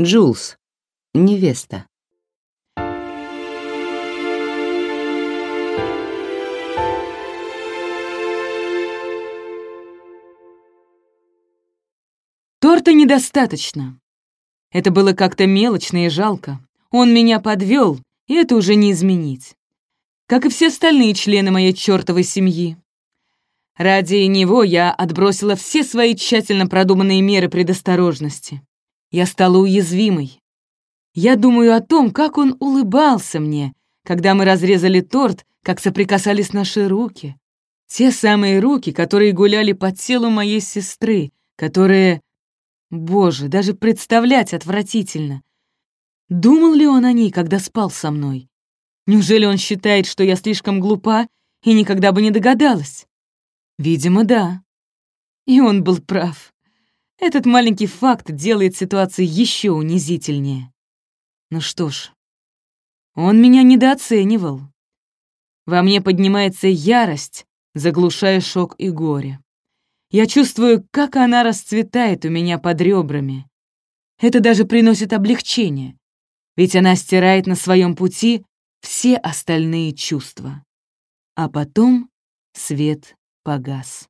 Джулс. Невеста. Торта недостаточно. Это было как-то мелочно и жалко. Он меня подвел, и это уже не изменить. Как и все остальные члены моей чертовой семьи. Ради него я отбросила все свои тщательно продуманные меры предосторожности. Я стала уязвимой. Я думаю о том, как он улыбался мне, когда мы разрезали торт, как соприкасались наши руки. Те самые руки, которые гуляли по телу моей сестры, которые... Боже, даже представлять отвратительно. Думал ли он о ней, когда спал со мной? Неужели он считает, что я слишком глупа и никогда бы не догадалась? Видимо, да. И он был прав. Этот маленький факт делает ситуацию еще унизительнее. Ну что ж, он меня недооценивал. Во мне поднимается ярость, заглушая шок и горе. Я чувствую, как она расцветает у меня под ребрами. Это даже приносит облегчение, ведь она стирает на своем пути все остальные чувства. А потом свет погас.